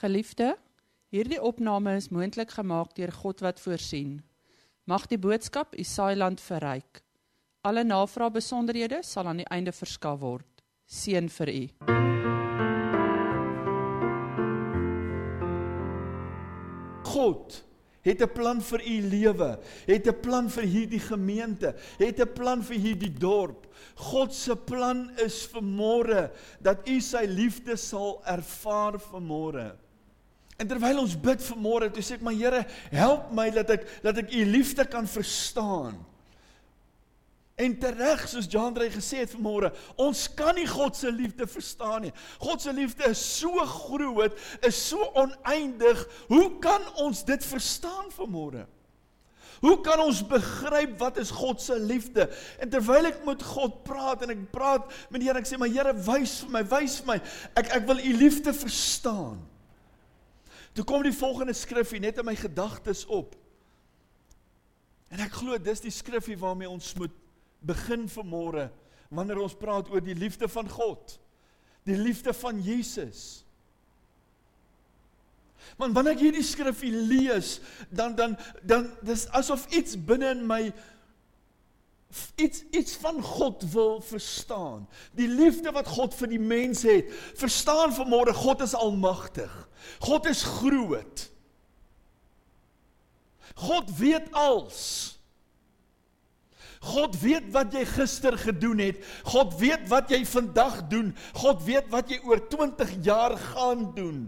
Geliefde, hierdie opname is moontlik gemaak deur God wat voorsien. Mag die boodskap u saailand verryk. Alle navrae besonderhede sal aan die einde verskaf word. Seën vir u. God het 'n plan vir u lewe, het 'n plan vir hierdie gemeente, het 'n plan vir hierdie dorp. God se plan is vir môre dat u sy liefde sal ervaar vir môre. En terwyl ons bid vir môre, toe sê ek maar Here, help my dat ek dat ek u liefde kan verstaan. En tereg soos Jean Drey gesê het vanmôre, ons kan nie God se liefde verstaan nie. God se liefde is so groot, is so oneindig. Hoe kan ons dit verstaan vanmôre? Hoe kan ons begryp wat is God se liefde? En terwyl ek met God praat en ek praat met die Here, ek sê maar Here, wys vir my, wys vir my. Ek ek wil u liefde verstaan. Toe kom die volgende skrif hier net in my gedagtes op. En ek glo dis die skrifgie waarmee ons moet begin vanmôre wanneer ons praat oor die liefde van God. Die liefde van Jesus. Want wanneer ek hierdie skrifgie lees, dan dan dan dis asof iets binne in my iets iets van God wil verstaan. Die liefde wat God vir die mens het. Verstaan vanmôre God is almagtig. God is groot. God weet alles. God weet wat jy gister gedoen het. God weet wat jy vandag doen. God weet wat jy oor 20 jaar gaan doen.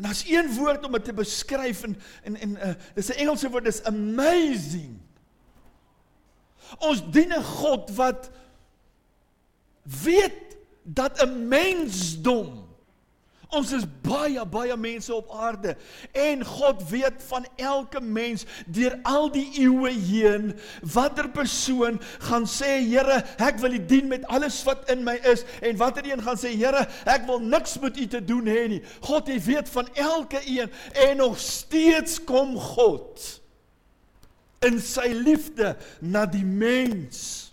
En as een woord om dit te beskryf en en en uh, dis 'n Engelse woord dis amazing. Ons dien 'n God wat weet dat 'n mensdom Ons is baie baie mense op aarde. En God weet van elke mens deur al die eeue heen watter persoon gaan sê Here ek wil U dien met alles wat in my is. En watter een gaan sê Here ek wil niks met U te doen hê nie. God hy weet van elke een en nog steeds kom God in sy liefde na die mens.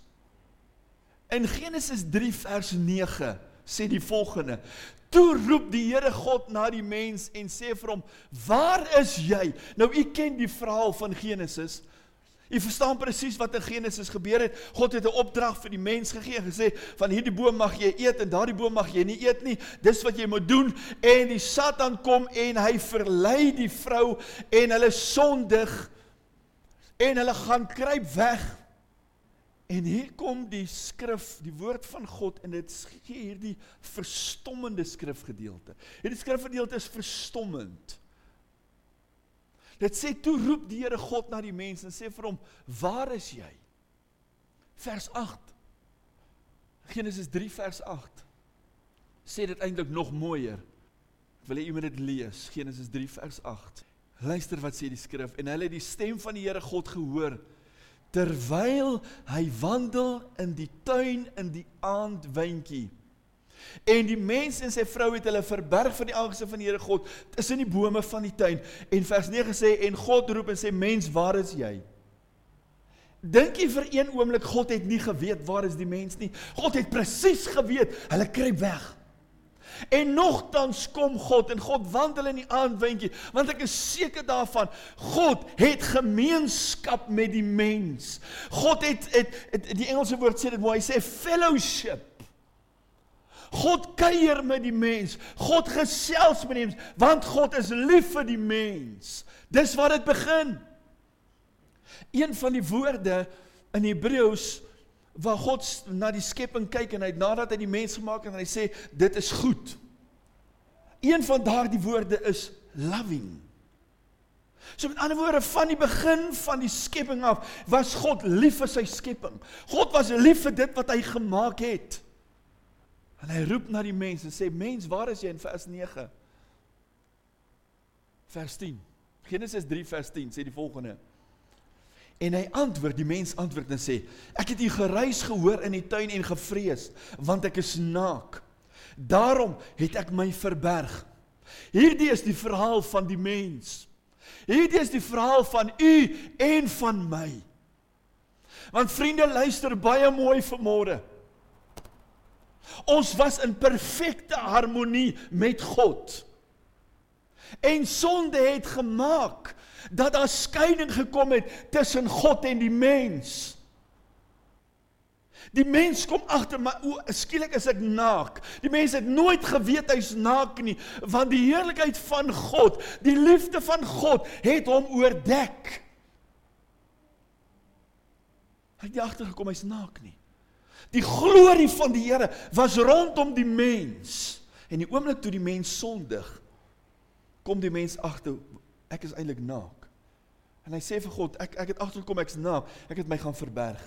In Genesis 3 vers 9 sê die volgende Toe roep die Here God na die mens en sê vir hom: "Waar is jy?" Nou u ken die verhaal van Genesis. U verstaan presies wat in Genesis gebeur het. God het 'n opdrag vir die mens gegee en gesê: "Van hierdie boom mag jy eet en daardie boom mag jy nie eet nie. Dis wat jy moet doen." En die Satan kom en hy verlei die vrou en hulle sondig en hulle gaan kruip weg En hier kom die skrif, die woord van God en dit gee hierdie verstommende skrifgedeelte. Hierdie skrifgedeelte is verstommend. Dit sê toe roep die Here God na die mens en sê vir hom: "Waar is jy?" Vers 8. Genesis 3 vers 8. Sê dit eintlik nog mooier. Ek wil hê jy moet dit lees. Genesis 3 vers 8. Luister wat sê die skrif en hulle het die stem van die Here God gehoor terwyl hy wandel in die tuin in die aandwindjie. En die mens en sy vrou het hulle verberg van die aangesig van die Here God tussen die bome van die tuin. En vers 9 sê en God roep en sê mens, waar is jy? Dink jy vir een oomblik God het nie geweet waar is die mens nie? God het presies geweet, hulle kruip weg. En nogtans kom God en God wandel in die aandwindjie want ek is seker daarvan God het gemeenskap met die mens. God het, het, het die Engelse woord sê dit mooi, hy sê fellowship. God kuier met die mens. God gesels met die mens want God is lief vir die mens. Dis waar dit begin. Een van die woorde in Hebreëus waar God na die skepping kyk en hy nadat hy die mens gemaak het en hy sê dit is goed. Een van daardie woorde is loving. So met ander woorde van die begin van die skepping af was God lief vir sy skepping. God was lief vir dit wat hy gemaak het. En hy roep na die mens en sê mens, waar is jy in vers 9? Vers 10. Genesis 3 vers 10 sê die volgende: En hy antwoord, die mens antwoord en sê: Ek het u geruis gehoor in die tuin en gevrees, want ek is naak. Daarom het ek my verberg. Hierdie is die verhaal van die mens. Hierdie is die verhaal van u en van my. Want vriende, luister baie mooi vanmôre. Ons was in perfekte harmonie met God. En sonde het gemaak dat daar skeiding gekom het tussen God en die mens. Die mens kom agter maar o, skielik is ek naak. Die mens het nooit geweet hy's naak nie, want die heerlikheid van God, die liefde van God het hom oordek. Hy het nie agtergekom hy's naak nie. Die glorie van die Here was rondom die mens. En die oomblik toe die mens sondig, kom die mens agter ek is eintlik naak. En hy sê vir God, ek ek het agtergekom ek's naak. Ek het my gaan verberg.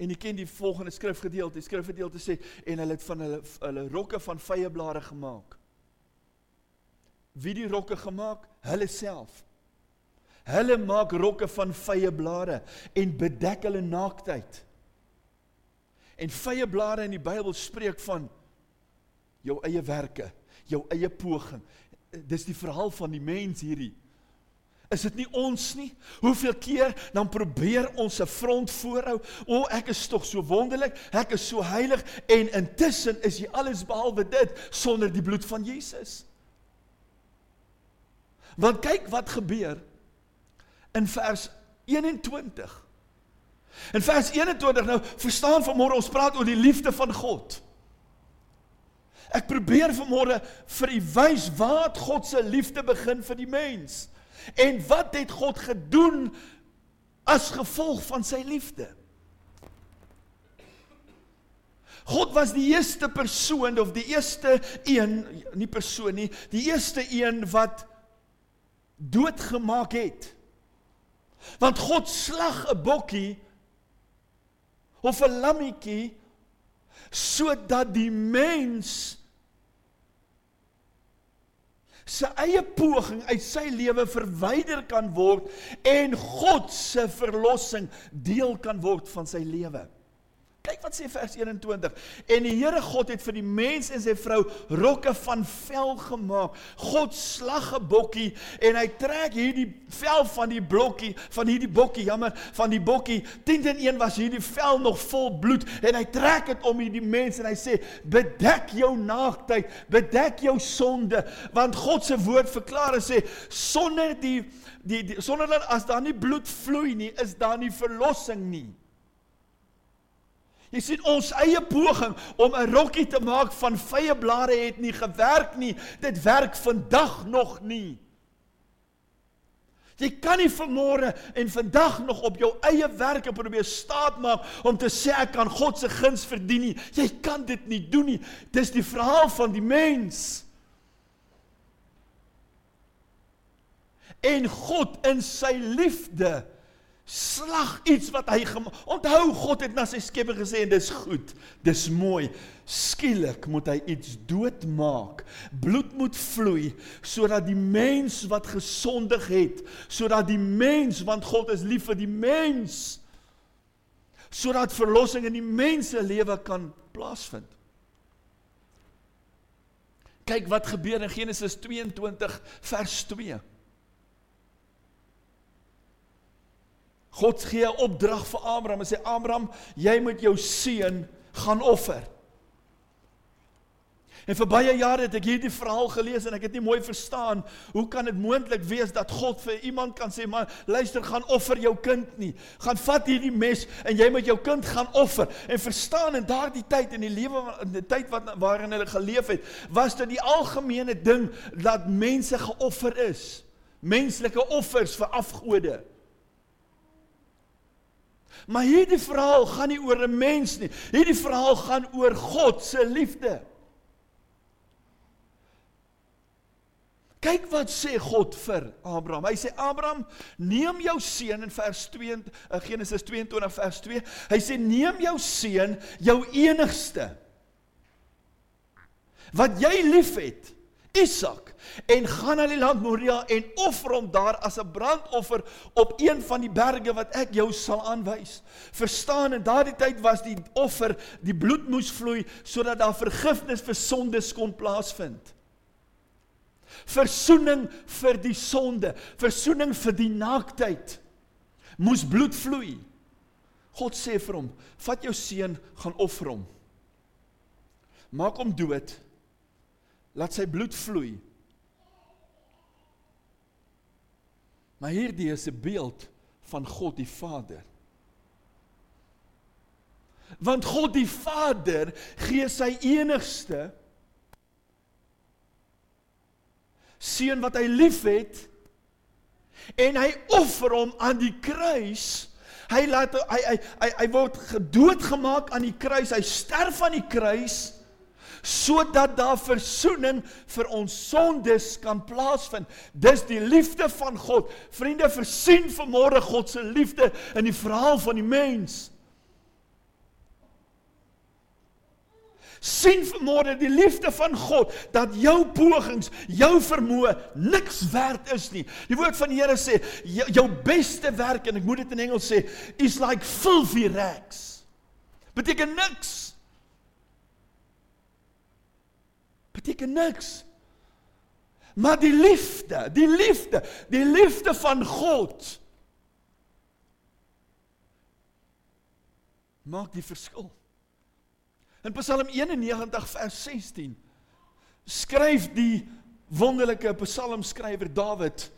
En jy ken die volgende skrifgedeelte, die skrifgedeelte sê en hulle het van hulle hulle rokke van vyeblare gemaak. Wie die rokke gemaak? Hulle self. Hulle maak rokke van vyeblare en bedek hulle naaktheid. En vyeblare in die Bybel spreek van jou eie werke, jou eie poging. Dis die verhaal van die mens hierdie. Is dit nie ons nie? Hoeveel keer dan probeer ons 'n front voorhou. O, ek is tog so wonderlik, ek is so heilig en intussen is jy alles behalwe dit sonder die bloed van Jesus. Want kyk wat gebeur in vers 21. In vers 21 nou verstaan vanmôre ons praat oor die liefde van God. Ek probeer vanmôre vir u wys waar God se liefde begin vir die mens. En wat het God gedoen as gevolg van sy liefde? God was die eerste persoon of die eerste een, nie persoon nie, die eerste een wat doodgemaak het. Want God slag 'n bokkie of 'n lammetjie sodat die mens sy eie poging uit sy lewe verwyder kan word en God se verlossing deel kan word van sy lewe. Kyk wat sê vers 21. En die Here God het vir die mens en sy vrou rokke van vel gemaak. God slag 'n bokkie en hy trek hierdie vel van die blokkie, van hierdie bokkie, jammer, van die bokkie. 10 en 1 was hierdie vel nog vol bloed en hy trek dit om hierdie mens en hy sê: "Bedek jou naaktheid, bedek jou sonde, want God se woord verklaar en sê sonder die die, die sonder dat as daar nie bloed vloei nie, is daar nie verlossing nie." Jy sien ons eie poging om 'n rokkie te maak van vye blare het nie gewerk nie. Dit werk vandag nog nie. Jy kan nie vanmôre en vandag nog op jou eie werke probeer staatmaak om te sê ek kan God se guns verdien nie. Jy kan dit nie doen nie. Dis die verhaal van die mens. En God in sy liefde slag iets wat hy onthou God het na sy skepping gesê en dis goed dis mooi. Skielik moet hy iets doodmaak. Bloed moet vloei sodat die mens wat gesondig het sodat die mens want God is lief vir die mens sodat verlossing in die mens se lewe kan plaasvind. Kyk wat gebeur in Genesis 22 vers 2 God gee 'n opdrag vir Abraham en sê Abraham, jy moet jou seun gaan offer. En vir baie jare het ek hierdie verhaal gelees en ek het nie mooi verstaan hoe kan dit moontlik wees dat God vir iemand kan sê maar luister gaan offer jou kind nie. Gaan vat hierdie mes en jy moet jou kind gaan offer. En verstaan in daardie tyd in die lewe in die tyd wat waarin hulle geleef het, was dit die algemene ding dat mense geoffer is. Menslike offers vir afgode. Maar hierdie verhaal gaan nie oor 'n mens nie. Hierdie verhaal gaan oor God se liefde. Kyk wat sê God vir Abraham. Hy sê Abraham, neem jou seun in vers 2 eh, Genesis 22 vers 2. Hy sê neem jou seun, jou enigste wat jy liefhet, Isak en gaan na die land Moria en offer hom daar as 'n brandoffer op een van die berge wat ek jou sal aanwys. Verstaan, in daardie tyd was die offer, die bloed moes vloei sodat daar vergifnis vir sondes kon plaasvind. Versoening vir die sonde, versoening vir die naaktheid moes bloed vloei. God sê vir hom: "Vat jou seun, gaan offer hom. Maak hom dood. Laat sy bloed vloei." Maar hierdie is 'n beeld van God die Vader. Want God die Vader gee sy enigste seun wat hy liefhet en hy offer hom aan die kruis. Hy laat hy hy hy, hy word gedoodgemaak aan die kruis. Hy sterf aan die kruis sodat daar verzoening vir ons sondes kan plaasvind. Dis die liefde van God. Vriende, versien vanmôre God se liefde in die verhaal van die mens. sien vanmôre die liefde van God dat jou pogings, jou vermoë niks werd is nie. Die woord van die Here sê jou, jou beste werk en ek moet dit in Engels sê is like filthy rags. Beteken niks. Beteken niks. Maar die liefde, die liefde, die liefde van God maak die verskil. In Psalm 91 vers 16 skryf die wonderlike psalmskrywer Dawid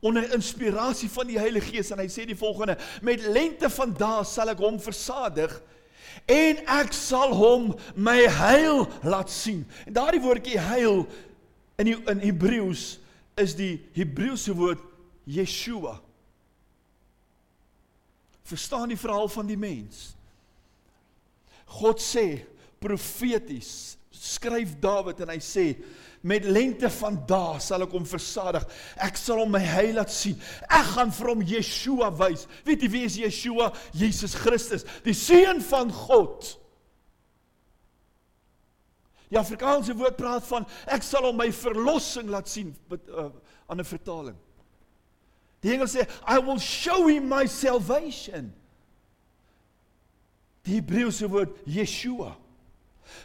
onder inspirasie van die Heilige Gees en hy sê die volgende: Met lente van dae sal ek hom versadig en ek sal hom my heil laat sien. En daardie woordjie heil in die, in Hebreëus is die Hebreëse woord Yeshua. Verstaan die verhaal van die mens? God sê profeties skryf Dawid en hy sê met lente van dae sal ek hom versadig. Ek sal hom my heil laat sien. Ek gaan vir hom Yeshua wys. Weet jy wie is Yeshua? Jesus Christus, die seun van God. Die Afrikaanse woord praat van ek sal hom my verlossing laat sien met 'n uh, ander vertaling. Die Engels sê I will show him my salvation. Die Hebreëse woord Yeshua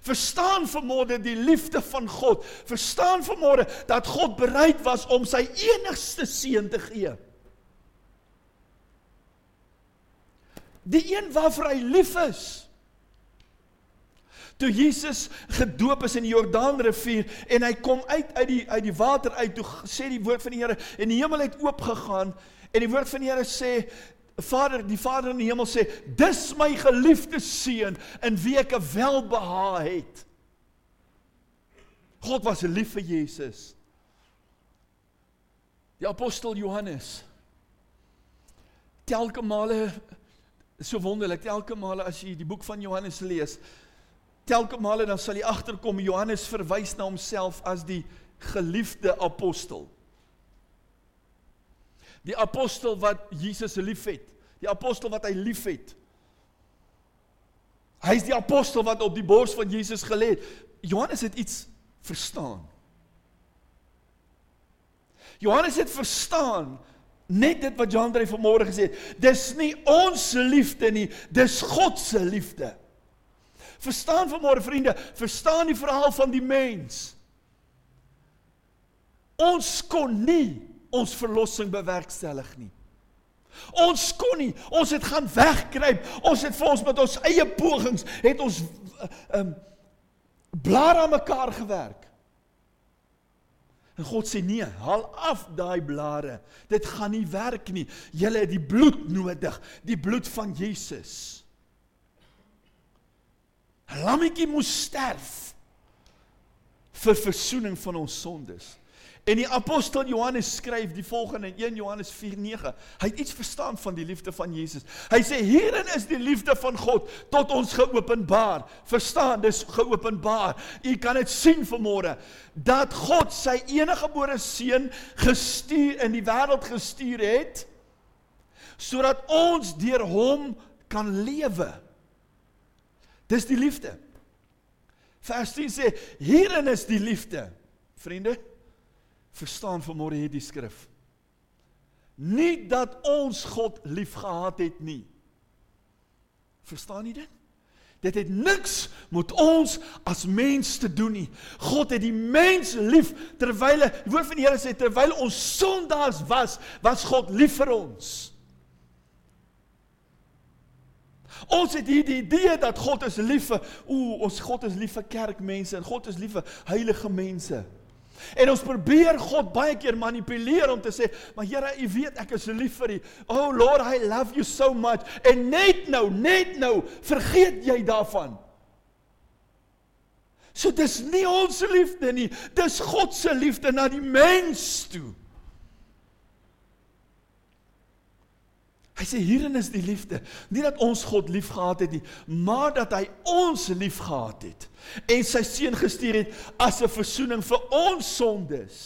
Verstaan vanmôre die liefde van God. Verstaan vanmôre dat God bereid was om sy enigste seun te gee. Die een waarvoor hy lief is. Toe Jesus gedoop is in die Jordaanrivier en hy kom uit uit die uit die water uit, toe sê die woord van die Here en die hemel het oopgegaan en die woord van die Here sê Vader, die Vader in die hemel sê, "Dis my geliefde seun in wie ek 'n welbehae het." God was lief vir Jesus. Die apostel Johannes telke male so wonderlik, telke male as jy die boek van Johannes lees, telke male dan sal jy agterkom Johannes verwys na homself as die geliefde apostel. Die apostel wat Jesus liefhet. Die apostel wat hy liefhet. Hy is die apostel wat op die bors van Jesus gelê het. Johannes het iets verstaan. Johannes het verstaan net dit wat Jan Drey vanmôre gesê het. Dis nie ons liefde nie, dis God se liefde. Verstaan vanmôre vriende, verstaan die verhaal van die mens. Ons kon nie ons verlossing bewerkstellig nie. Ons kon nie, ons het gaan wegkruip. Ons het vir ons met ons eie pogings het ons um, blaar aan mekaar gewerk. En God sê nee, haal af daai blare. Dit gaan nie werk nie. Julle het die bloed nodig, die bloed van Jesus. 'n Lammetjie moes sterf vir verzoening van ons sondes. En die apostel Johannes skryf die volgende in 1 Johannes 4:9. Hy het iets verstaan van die liefde van Jesus. Hy sê hierin is die liefde van God tot ons geopenbaar. Verstaan, dis geopenbaar. U kan dit sien vanmôre dat God sy enige gebore seun gestuur in die wêreld gestuur het sodat ons deur hom kan lewe. Dis die liefde. Vers 10 sê hierin is die liefde. Vriende, verstaan vanmôre hierdie skrif. Nie dat ons God liefgehad het nie. Verstaan jy dit? Dit het niks met ons as mens te doen nie. God het die mens lief terwyl die woord van die Here sê terwyl ons sondaars was, was God lief vir ons. Ons het hier die idee dat God is lief vir ooh, ons God is lief vir kerkmense en God is lief vir heilige mense. En ons probeer God baie keer manipuleer om te sê, maar Here, U weet ek is lief vir U. Oh Lord, I love you so much. En net nou, net nou, vergeet jy daarvan. So dis nie ons liefde nie, dis God se liefde na die mens toe. Hy sê hierin is die liefde. Nie dat ons God liefgehad het nie, maar dat hy ons liefgehad het en sy seun gestuur het as 'n verzoening vir ons sondes.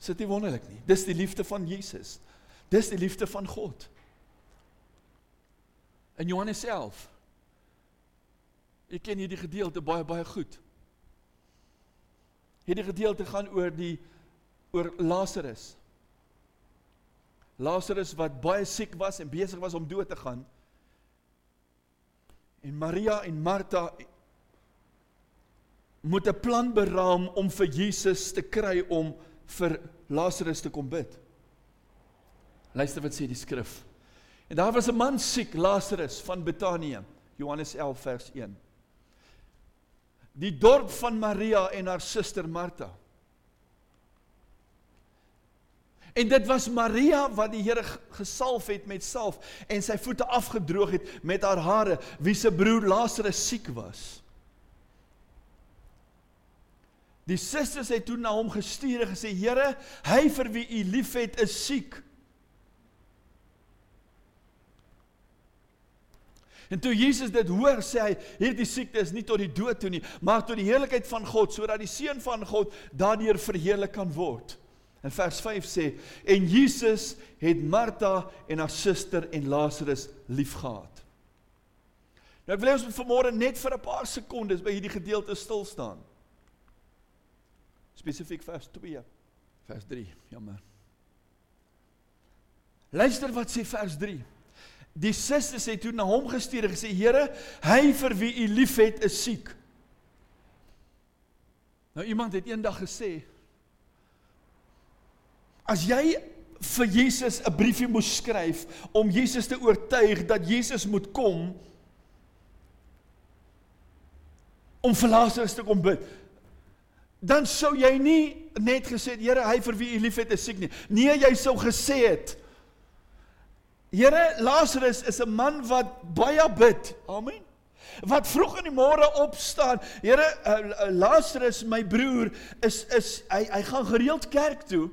Is dit wonderlik nie? Dis die liefde van Jesus. Dis die liefde van God. En Johannes self. Ek ken hierdie gedeelte baie baie goed. Hierdie gedeelte gaan oor die oor Lazarus. Lazarus wat baie siek was en besig was om dood te gaan. En Maria en Martha moet 'n plan beraam om vir Jesus te kry om vir Lazarus te kom bid. Luister wat sê die skrif. En daar was 'n man siek, Lazarus van Betanië, Johannes 11 vers 1. Die dorp van Maria en haar suster Martha. En dit was Maria wat die Here gesalf het met salf en sy voete afgedroog het met haar hare wie se broer Lazarus siek was. Die susters het toe na hom gestuur en gesê: "Here, hy vir wie u liefhet is siek." En toe Jesus dit hoor, sê hy: "Hierdie siekte is nie tot die dood toe nie, maar tot die heerlikheid van God, sodat die seun van God daardeur verheerlik kan word." In vers 5 sê en Jesus het Martha en haar suster en Lazarus liefgehad. Nou ek wil hê ons moet vanmôre net vir 'n paar sekondes by hierdie gedeelte stil staan. Spesifiek vers 2. Vers 3, jammer. Luister wat sê vers 3. Die susters het toe na hom gestuur en gesê: "Here, hy vir wie u liefhet is siek." Nou iemand het eendag gesê, As jy vir Jesus 'n briefie moes skryf om Jesus te oortuig dat Jesus moet kom om vir Lazarus te kom bid, dan sou jy nie net gesê het Here, hy vir wie u liefhet is siek nie. Nee, jy sou gesê het Here, Lazarus is 'n man wat baie bid. Amen. Wat vroeg in die môre opstaan. Here, uh, Lazarus, my broer, is is hy hy gaan gereeld kerk toe.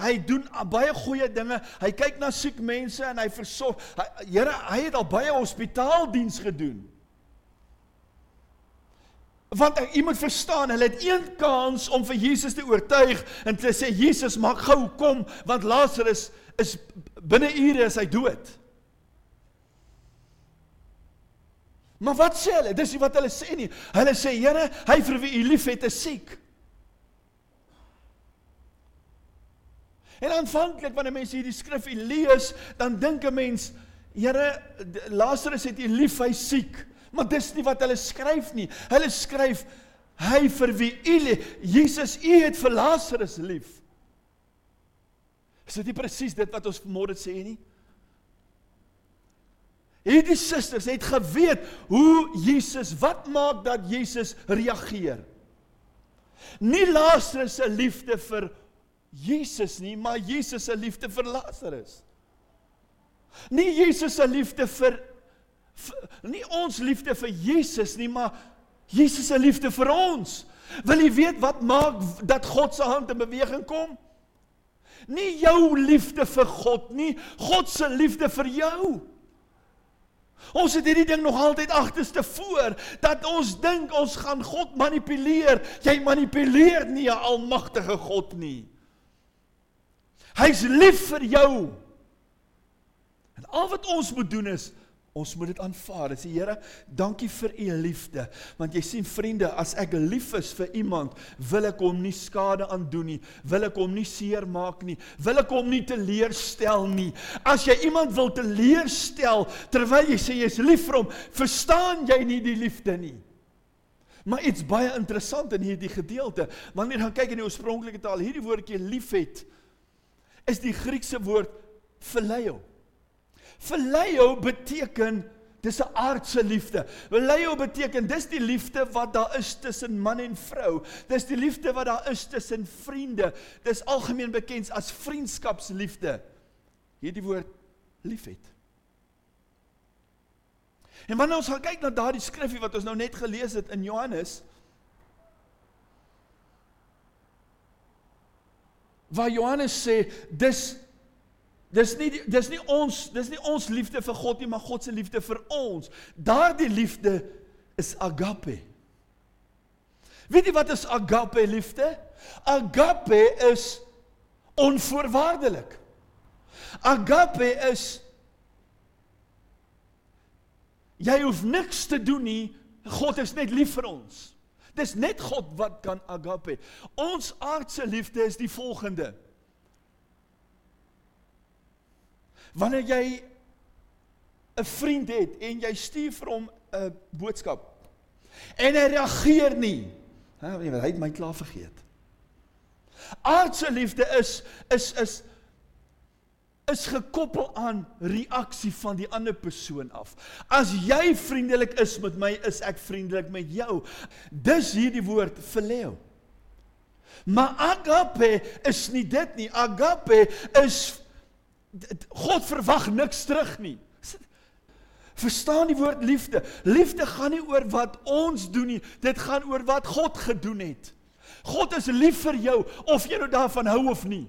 Hy doen baie goeie dinge. Hy kyk na siek mense en hy versorg. Here, hy het al baie hospitaaldiens gedoen. Want ek moet verstaan, hulle het een kans om vir Jesus te oortuig en te sê Jesus maak gou kom want Lazarus is binne ure is hy dood. Maar wat sê hulle? Dis nie wat hulle sê nie. Hulle sê Here, hy vir wie u liefhet is siek. En aanvanklik wanneer mense hierdie skrif lees, dan dink 'n mens, Here, Lazarus het U lief, hy siek. Maar dis nie wat hulle skryf nie. Hulle skryf hy vir wie U. Jesus, U het vir Lazarus lief. Is dit nie presies dit wat ons vanmôre sê nie? Hierdie susters het geweet hoe Jesus, wat maak dat Jesus reageer? Nie Lazarus se liefde vir Jesus nie, maar Jesus se liefde vir Lazarus. Nie Jesus se liefde vir, vir nie ons liefde vir Jesus nie, maar Jesus se liefde vir ons. Wil jy weet wat maak dat God se hand in beweging kom? Nie jou liefde vir God nie, God se liefde vir jou. Ons het hierdie ding nog altyd agterste voor dat ons dink ons gaan God manipuleer. Jy manipuleer nie 'n almagtige God nie. Hy's lief vir jou. En al wat ons moet doen is ons moet dit aanvaar. Sê Here, dankie vir u liefde. Want jy sien vriende, as ek lief is vir iemand, wil ek hom nie skade aan doen nie, wil ek hom nie seermaak nie, wil ek hom nie teleurstel nie. As jy iemand wil teleurstel terwyl jy sê jy's lief vir hom, verstaan jy nie die liefde nie. Maar iets baie interessant in hierdie gedeelte, wanneer gaan kyk in die oorspronklike taal, hierdie woordjie liefhet, is die Griekse woord phileo. Phileo beteken dis 'n aardse liefde. Phileo beteken dis die liefde wat daar is tussen man en vrou. Dis die liefde wat daar is tussen vriende. Dis algemeen bekend as vriendskapsliefde. Hierdie woord liefhet. En wanneer ons gaan kyk na daardie skrifgie wat ons nou net gelees het in Johannes waar Johannes sê dis dis nie dis nie ons dis nie ons liefde vir God nie maar God se liefde vir ons. Daardie liefde is agape. Weet jy wat is agape liefde? Agape is onvoorwaardelik. Agape is jy hoef niks te doen nie. God is net lief vir ons. Dis net God wat kan agape. Ons aardse liefde is die volgende. Wanneer jy 'n vriend het en jy stuur vir hom 'n boodskap en hy reageer nie, hè, hy het my klaar vergeet. Aardse liefde is is is is gekoppel aan reaksie van die ander persoon af. As jy vriendelik is met my, is ek vriendelik met jou. Dis hierdie woord phileo. Maar agape is nie dit nie. Agape is God verwag niks terug nie. Verstaan die woord liefde? Liefde gaan nie oor wat ons doen nie. Dit gaan oor wat God gedoen het. God is lief vir jou of jy nou daarvan hou of nie.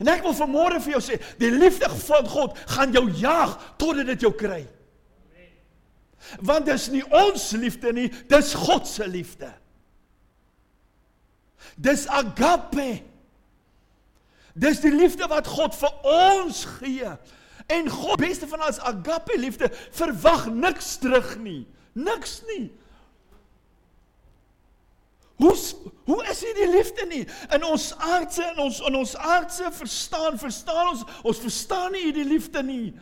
En ek wil vanmôre vir jou sê, die liefde van God gaan jou jaag totdat dit jou kry. Want dis nie ons liefde nie, dis God se liefde. Dis agape. Dis die liefde wat God vir ons gee. En God, beste van alles, agape liefde verwag niks terug nie. Niks nie. Hoe hoe is hier die liefde nie? In ons aardse in ons in ons aardse verstaan, verstaan ons ons verstaan nie hierdie liefde nie.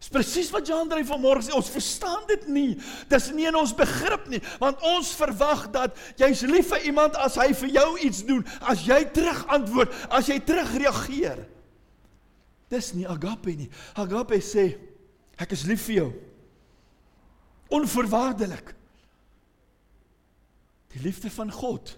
Dis presies wat Jan Drey vanmôre sê, ons verstaan dit nie. Dis nie in ons begrip nie, want ons verwag dat jy's lief vir iemand as hy vir jou iets doen, as jy terug antwoord, as jy terug reageer. Dis nie agape nie. Agape sê ek is lief vir jou. Onvoorwaardelik. Die liefde van God.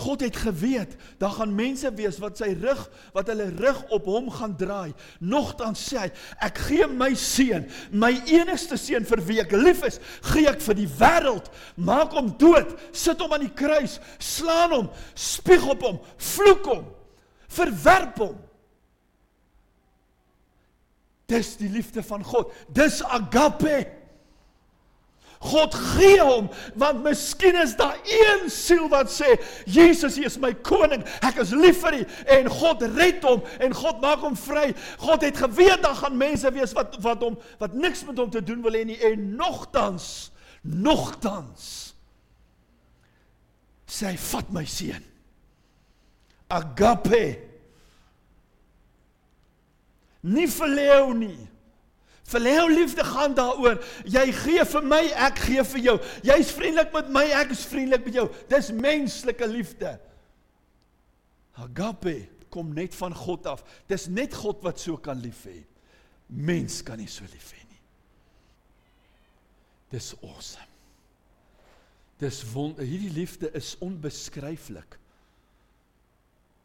God het geweet, daar gaan mense wees wat sy rug, wat hulle rug op hom gaan draai. Nogtans sê hy, ek gee my seun, my enigste seun vir wie ek lief is, gee ek vir die wêreld. Maak hom dood, sit hom aan die kruis, slaan hom, spieg op hom, vloek hom, verwerp hom. Dis die liefde van God. Dis agape. God gee hom want miskien is daar een siel wat sê Jesus is my koning ek is lief vir U en God red hom en God maak hom vry. God het geweet daar gaan mense wees wat wat hom wat niks met hom te doen wil hê nie en nogtans nogtans sê hy vat my seun. Agape. Nie verleu nie Verleu liefde gaan daaroor. Jy gee vir my, ek gee vir jou. Jy's vriendelik met my, ek is vriendelik met jou. Dis menslike liefde. Agape kom net van God af. Dis net God wat so kan lief hê. Mens kan nie so lief hê nie. Dis awesome. Dis wonder hierdie liefde is onbeskryflik.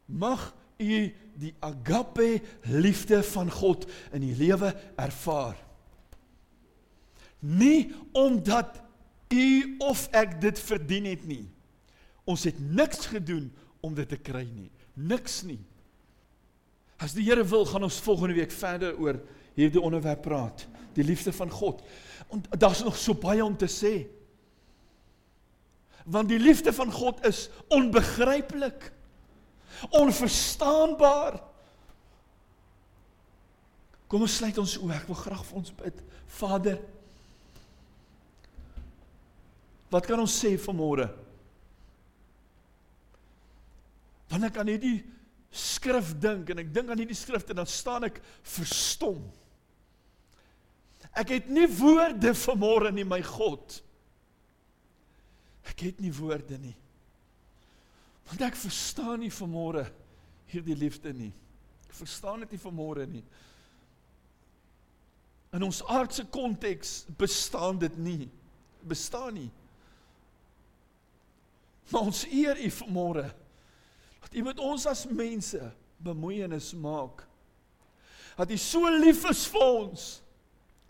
Mag u die agape liefde van God in u lewe ervaar. Nie omdat u of ek dit verdien het nie. Ons het niks gedoen om dit te kry nie. Niks nie. As die Here wil, gaan ons volgende week verder oor hierdie onderwerp praat, die liefde van God. Want daar's nog so baie om te sê. Want die liefde van God is onbegryplik onverstaanbaar. Kom ons sluit ons oë. Ek wil graag vir ons bid. Vader, wat kan ons sê vanmôre? Wanneer ek aan hierdie skrif dink en ek dink aan hierdie skrifte dan staan ek verstom. Ek het nie woorde vanmôre nie, my God. Ek het nie woorde nie. Want ek verstaan nie vanmôre hierdie liefde nie. Ek verstaan dit nie vanmôre nie. In ons aardse konteks bestaan dit nie. Bestaan nie. Maar ons eer U vanmôre. Dat U met ons as mense bemoeienis maak. Dat U so lief is vir ons.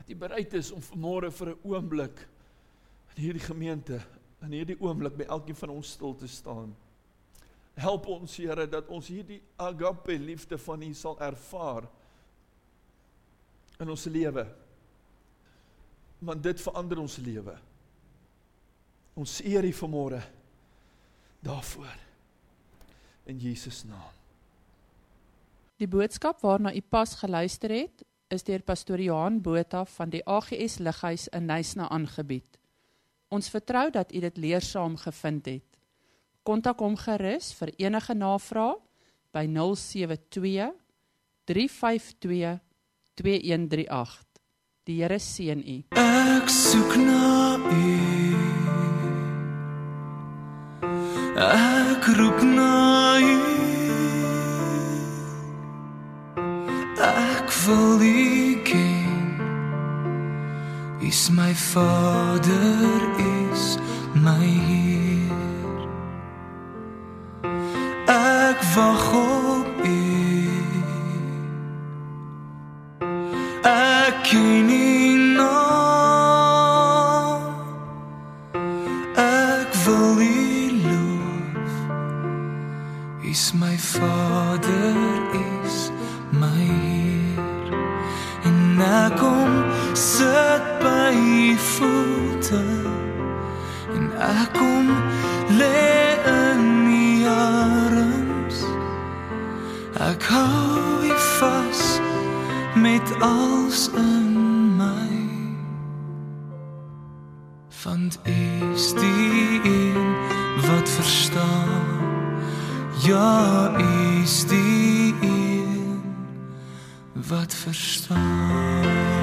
Dat U bereid is om vanmôre vir 'n oomblik in hierdie gemeente, in hierdie oomblik by elkeen van ons stil te staan. Help ons Here dat ons hierdie agape liefde van U sal ervaar in ons lewe. Want dit verander ons lewe. Ons eer U vanmôre daarvoor. In Jesus naam. Die boodskap waarna u pas geluister het, is deur pastoor Johan Botha van die AGS Lighuis in Nysna aangebied. Ons vertrou dat u dit leersaam gevind het. Kontak hom gerus vir enige navrae by 072 352 2138. Die Here seën u. Ek soek na U. Ek roep na U. Ek wil U ken. Is my Vader is my Heer. Ja U is die een wat verstaan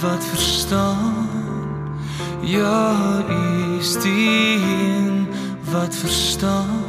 wat verstaan. Ja U is die een wat verstaan